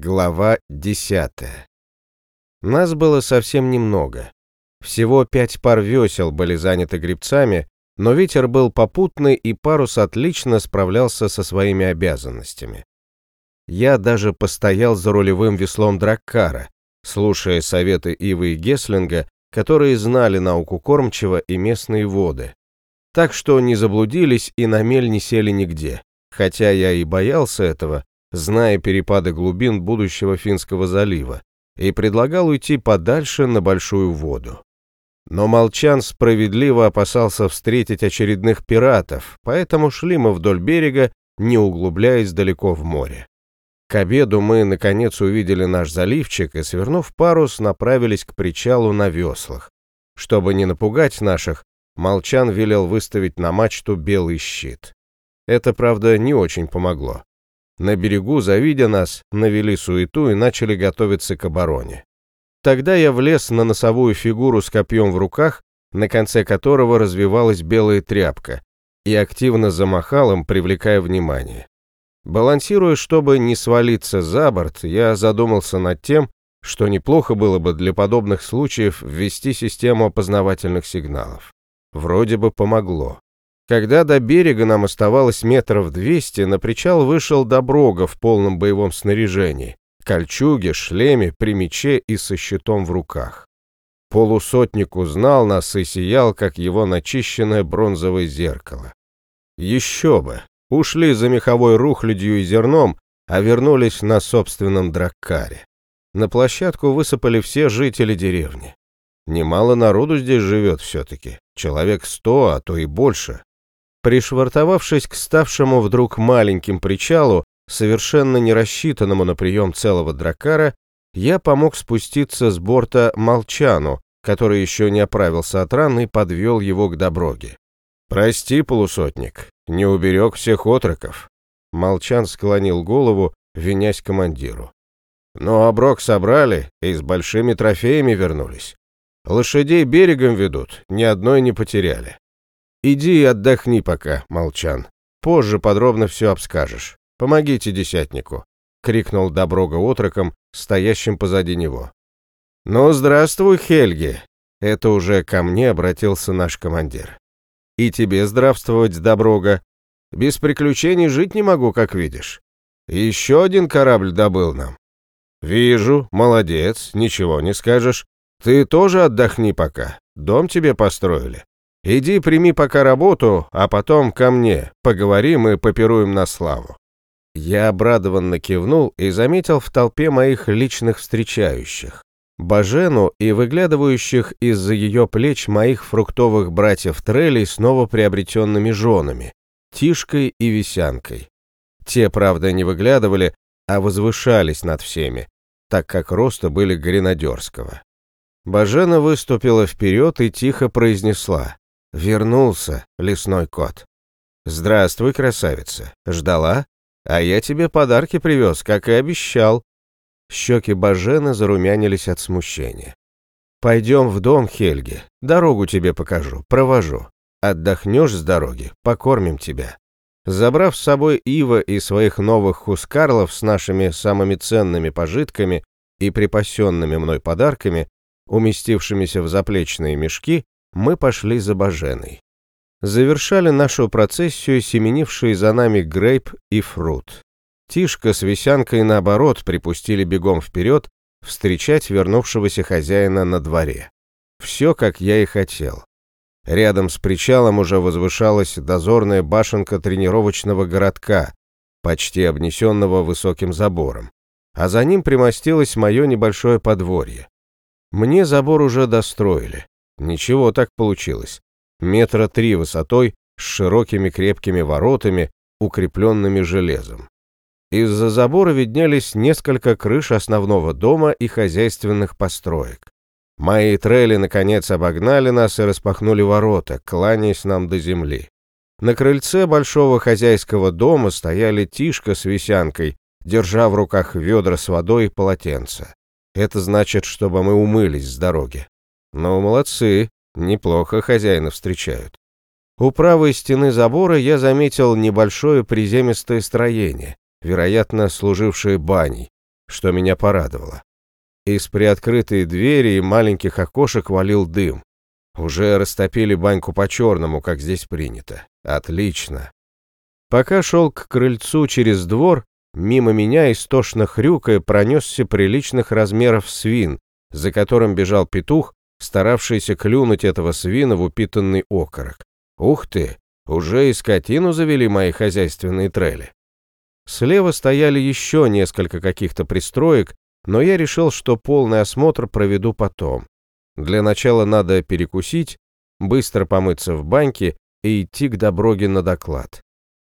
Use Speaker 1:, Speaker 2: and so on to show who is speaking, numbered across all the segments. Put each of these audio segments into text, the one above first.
Speaker 1: Глава 10. Нас было совсем немного. Всего пять пар весел были заняты гребцами, но ветер был попутный, и парус отлично справлялся со своими обязанностями. Я даже постоял за рулевым веслом Драккара, слушая советы Ивы и Геслинга, которые знали науку кормчего и местные воды. Так что не заблудились и на мель не сели нигде, хотя я и боялся этого, зная перепады глубин будущего Финского залива, и предлагал уйти подальше на большую воду. Но Молчан справедливо опасался встретить очередных пиратов, поэтому шли мы вдоль берега, не углубляясь далеко в море. К обеду мы, наконец, увидели наш заливчик и, свернув парус, направились к причалу на веслах. Чтобы не напугать наших, Молчан велел выставить на мачту белый щит. Это, правда, не очень помогло. На берегу, завидя нас, навели суету и начали готовиться к обороне. Тогда я влез на носовую фигуру с копьем в руках, на конце которого развивалась белая тряпка, и активно замахал им, привлекая внимание. Балансируя, чтобы не свалиться за борт, я задумался над тем, что неплохо было бы для подобных случаев ввести систему опознавательных сигналов. Вроде бы помогло. Когда до берега нам оставалось метров двести, на причал вышел Доброга в полном боевом снаряжении, кольчуге, шлеме, при мече и со щитом в руках. Полусотник узнал нас и сиял, как его начищенное бронзовое зеркало. Еще бы! Ушли за меховой рухлядью и зерном, а вернулись на собственном драккаре. На площадку высыпали все жители деревни. Немало народу здесь живет все-таки, человек сто, а то и больше. Пришвартовавшись к ставшему вдруг маленьким причалу, совершенно не рассчитанному на прием целого дракара, я помог спуститься с борта Молчану, который еще не оправился от ран и подвел его к Доброге. «Прости, полусотник, не уберег всех отроков». Молчан склонил голову, винясь командиру. «Но оброк собрали и с большими трофеями вернулись. Лошадей берегом ведут, ни одной не потеряли. «Иди и отдохни пока, Молчан. Позже подробно все обскажешь. Помогите десятнику», — крикнул Доброга отроком, стоящим позади него. «Ну, здравствуй, Хельги!» — это уже ко мне обратился наш командир. «И тебе здравствовать, Доброга. Без приключений жить не могу, как видишь. Еще один корабль добыл нам». «Вижу, молодец, ничего не скажешь. Ты тоже отдохни пока. Дом тебе построили. Иди прими пока работу, а потом ко мне, поговорим и попируем на славу». Я обрадованно кивнул и заметил в толпе моих личных встречающих. Бажену и выглядывающих из-за ее плеч моих фруктовых братьев Трелей снова приобретенными женами, Тишкой и Висянкой. Те, правда, не выглядывали, а возвышались над всеми, так как роста были гренадерского. Бажена выступила вперед и тихо произнесла Вернулся, лесной кот. Здравствуй, красавица. Ждала? А я тебе подарки привез, как и обещал. Щеки Бажена зарумянились от смущения. Пойдем в дом, Хельги. Дорогу тебе покажу, провожу. Отдохнешь с дороги, покормим тебя. Забрав с собой Ива и своих новых хускарлов с нашими самыми ценными пожитками и припасенными мной подарками, уместившимися в заплечные мешки, мы пошли за Баженой. Завершали нашу процессию семенившие за нами Грейп и Фрут. Тишка с Висянкой, наоборот, припустили бегом вперед встречать вернувшегося хозяина на дворе. Все, как я и хотел. Рядом с причалом уже возвышалась дозорная башенка тренировочного городка, почти обнесенного высоким забором, а за ним примостилось мое небольшое подворье. Мне забор уже достроили, Ничего так получилось. Метра три высотой, с широкими крепкими воротами, укрепленными железом. Из-за забора виднелись несколько крыш основного дома и хозяйственных построек. Мои трели, наконец, обогнали нас и распахнули ворота, кланяясь нам до земли. На крыльце большого хозяйского дома стояли Тишка с висянкой, держа в руках ведра с водой и полотенце. Это значит, чтобы мы умылись с дороги. Ну, молодцы, неплохо хозяина встречают. У правой стены забора я заметил небольшое приземистое строение, вероятно, служившее баней. что меня порадовало. Из приоткрытой двери и маленьких окошек валил дым. Уже растопили баньку по-черному, как здесь принято. Отлично. Пока шел к крыльцу через двор, мимо меня истошно хрюкая пронесся приличных размеров свин, за которым бежал петух, старавшийся клюнуть этого свина в упитанный окорок. Ух ты, уже и скотину завели мои хозяйственные трели. Слева стояли еще несколько каких-то пристроек, но я решил, что полный осмотр проведу потом. Для начала надо перекусить, быстро помыться в баньке и идти к Доброге на доклад.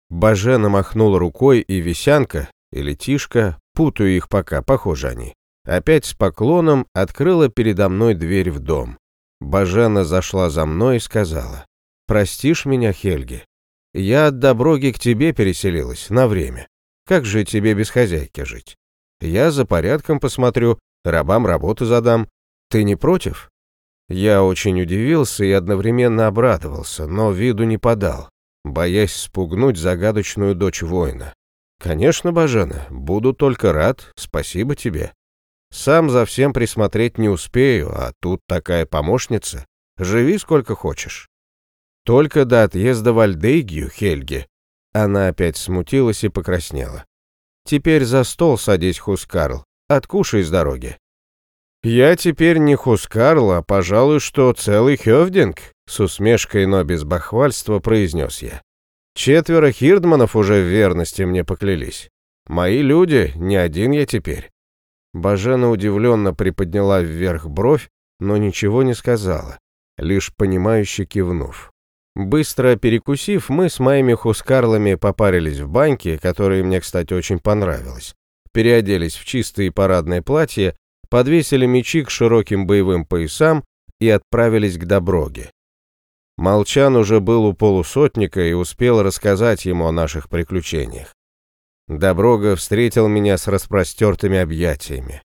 Speaker 1: Бажена махнула рукой, и Висянка, или Тишка, путаю их пока, похожи они, опять с поклоном открыла передо мной дверь в дом. Бажена зашла за мной и сказала, «Простишь меня, Хельги? Я от Доброги к тебе переселилась на время. Как же тебе без хозяйки жить? Я за порядком посмотрю, рабам работу задам. Ты не против?» Я очень удивился и одновременно обрадовался, но виду не подал боясь спугнуть загадочную дочь воина. «Конечно, Бажена, буду только рад, спасибо тебе. Сам за всем присмотреть не успею, а тут такая помощница. Живи сколько хочешь». Только до отъезда в Альдейгию, Хельги. Она опять смутилась и покраснела. «Теперь за стол садись, Хускарл, откушай с дороги». «Я теперь не Хускарл, а, пожалуй, что целый Хёвдинг», с усмешкой, но без бахвальства произнес я. «Четверо хирдманов уже в верности мне поклялись. Мои люди, не один я теперь». Бажена удивленно приподняла вверх бровь, но ничего не сказала, лишь понимающе кивнув. Быстро перекусив, мы с моими хускарлами попарились в баньке, которая мне, кстати, очень понравилась. Переоделись в чистые парадные платья подвесили мечи к широким боевым поясам и отправились к Доброге. Молчан уже был у полусотника и успел рассказать ему о наших приключениях. Доброга встретил меня с распростертыми объятиями.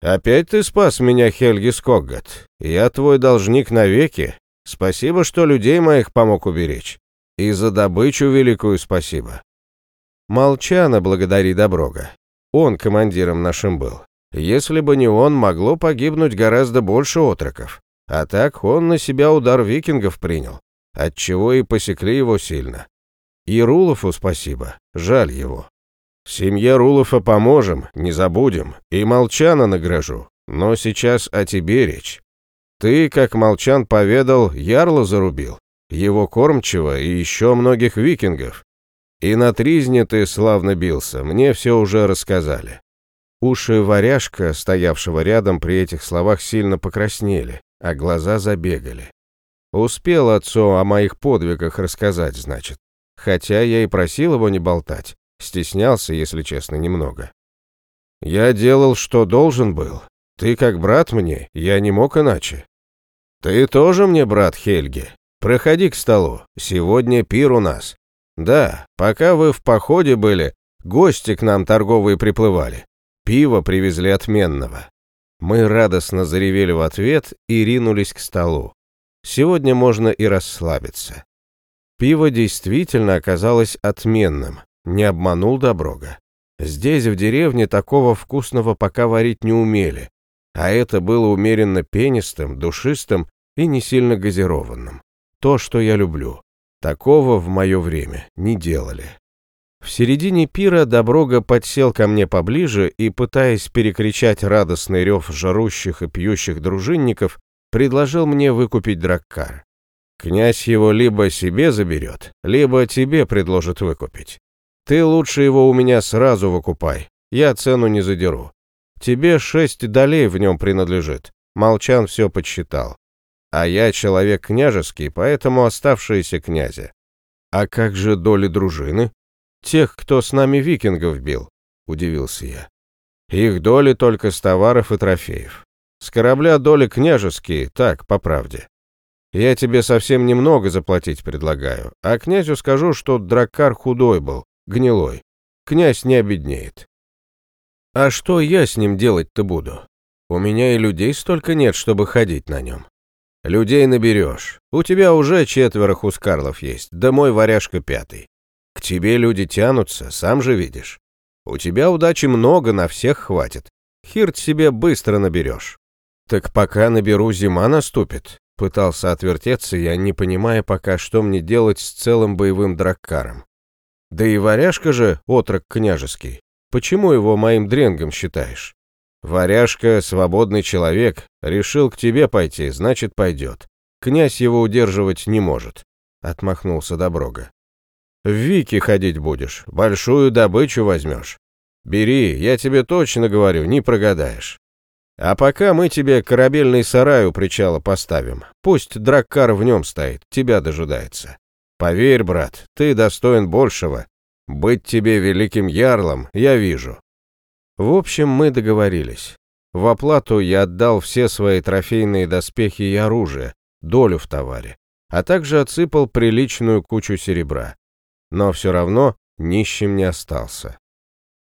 Speaker 1: «Опять ты спас меня, Хельги Скоггат. Я твой должник навеки. Спасибо, что людей моих помог уберечь. И за добычу великую спасибо». Молчана благодари Доброга. Он командиром нашим был. Если бы не он, могло погибнуть гораздо больше отроков. А так он на себя удар викингов принял, отчего и посекли его сильно. И Рулову спасибо, жаль его. Семье Рулова поможем, не забудем, и Молчана награжу. Но сейчас о тебе речь. Ты, как Молчан поведал, ярла зарубил, его кормчего и еще многих викингов. И на тризне ты славно бился, мне все уже рассказали. Уши варяжка, стоявшего рядом при этих словах, сильно покраснели, а глаза забегали. Успел отцу о моих подвигах рассказать, значит. Хотя я и просил его не болтать. Стеснялся, если честно, немного. Я делал, что должен был. Ты как брат мне, я не мог иначе. Ты тоже мне брат, Хельги. Проходи к столу. Сегодня пир у нас. Да, пока вы в походе были, гости к нам торговые приплывали. Пиво привезли отменного. Мы радостно заревели в ответ и ринулись к столу. Сегодня можно и расслабиться. Пиво действительно оказалось отменным, не обманул Доброга. Здесь, в деревне, такого вкусного пока варить не умели, а это было умеренно пенистым, душистым и не сильно газированным. То, что я люблю. Такого в мое время не делали. В середине пира Доброга подсел ко мне поближе и, пытаясь перекричать радостный рев жарущих и пьющих дружинников, предложил мне выкупить драккар. Князь его либо себе заберет, либо тебе предложит выкупить. Ты лучше его у меня сразу выкупай, я цену не задеру. Тебе шесть долей в нем принадлежит. Молчан все подсчитал. А я человек княжеский, поэтому оставшиеся князя. А как же доли дружины? «Тех, кто с нами викингов бил», — удивился я. «Их доли только с товаров и трофеев. С корабля доли княжеские, так, по правде. Я тебе совсем немного заплатить предлагаю, а князю скажу, что драккар худой был, гнилой. Князь не обеднеет». «А что я с ним делать-то буду? У меня и людей столько нет, чтобы ходить на нем». «Людей наберешь. У тебя уже четверо хускарлов есть, да мой варяжка пятый. К тебе люди тянутся, сам же видишь. У тебя удачи много, на всех хватит. Хирт себе быстро наберешь. Так пока наберу, зима наступит. Пытался отвертеться я, не понимая пока, что мне делать с целым боевым драккаром. Да и варяжка же отрок княжеский. Почему его моим дренгом считаешь? Варяжка, свободный человек, решил к тебе пойти, значит, пойдет. Князь его удерживать не может. Отмахнулся Доброга. В Вики ходить будешь, большую добычу возьмешь. Бери, я тебе точно говорю, не прогадаешь. А пока мы тебе корабельный сарай у причала поставим. Пусть драккар в нем стоит, тебя дожидается. Поверь, брат, ты достоин большего. Быть тебе великим ярлом, я вижу. В общем, мы договорились. В оплату я отдал все свои трофейные доспехи и оружие, долю в товаре, а также отсыпал приличную кучу серебра. Но все равно нищим не остался.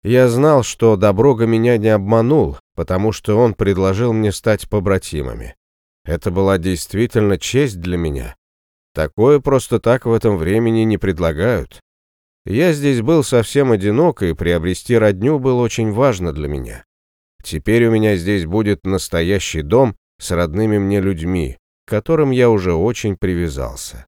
Speaker 1: Я знал, что Доброга меня не обманул, потому что он предложил мне стать побратимами. Это была действительно честь для меня. Такое просто так в этом времени не предлагают. Я здесь был совсем одинок, и приобрести родню было очень важно для меня. Теперь у меня здесь будет настоящий дом с родными мне людьми, к которым я уже очень привязался.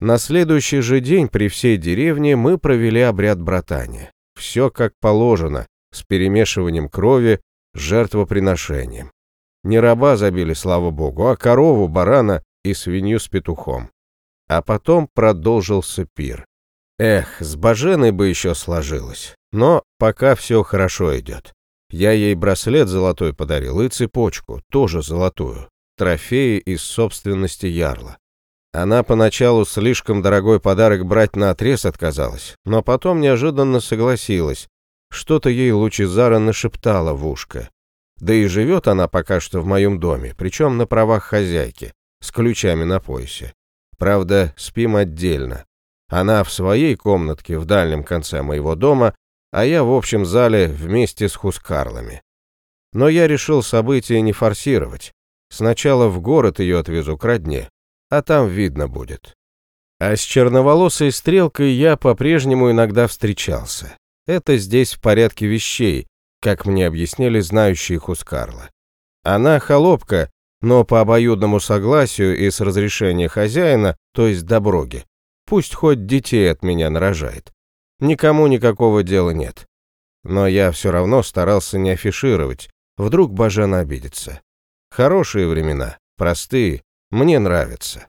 Speaker 1: На следующий же день при всей деревне мы провели обряд братания. Все как положено, с перемешиванием крови, жертвоприношением. Не раба забили, слава богу, а корову, барана и свинью с петухом. А потом продолжился пир. Эх, с Баженой бы еще сложилось. Но пока все хорошо идет. Я ей браслет золотой подарил и цепочку, тоже золотую. Трофеи из собственности ярла. Она поначалу слишком дорогой подарок брать на отрез отказалась, но потом неожиданно согласилась. Что-то ей Лучезара нашептала в ушко. Да и живет она пока что в моем доме, причем на правах хозяйки, с ключами на поясе. Правда, спим отдельно. Она в своей комнатке в дальнем конце моего дома, а я в общем зале вместе с хускарлами. Но я решил события не форсировать. Сначала в город ее отвезу к родне, а там видно будет. А с черноволосой стрелкой я по-прежнему иногда встречался. Это здесь в порядке вещей, как мне объяснили знающие Хускарла. Она холопка, но по обоюдному согласию и с разрешения хозяина, то есть доброги. Пусть хоть детей от меня нарожает. Никому никакого дела нет. Но я все равно старался не афишировать, вдруг Бажена обидится. Хорошие времена, простые, мне нравится.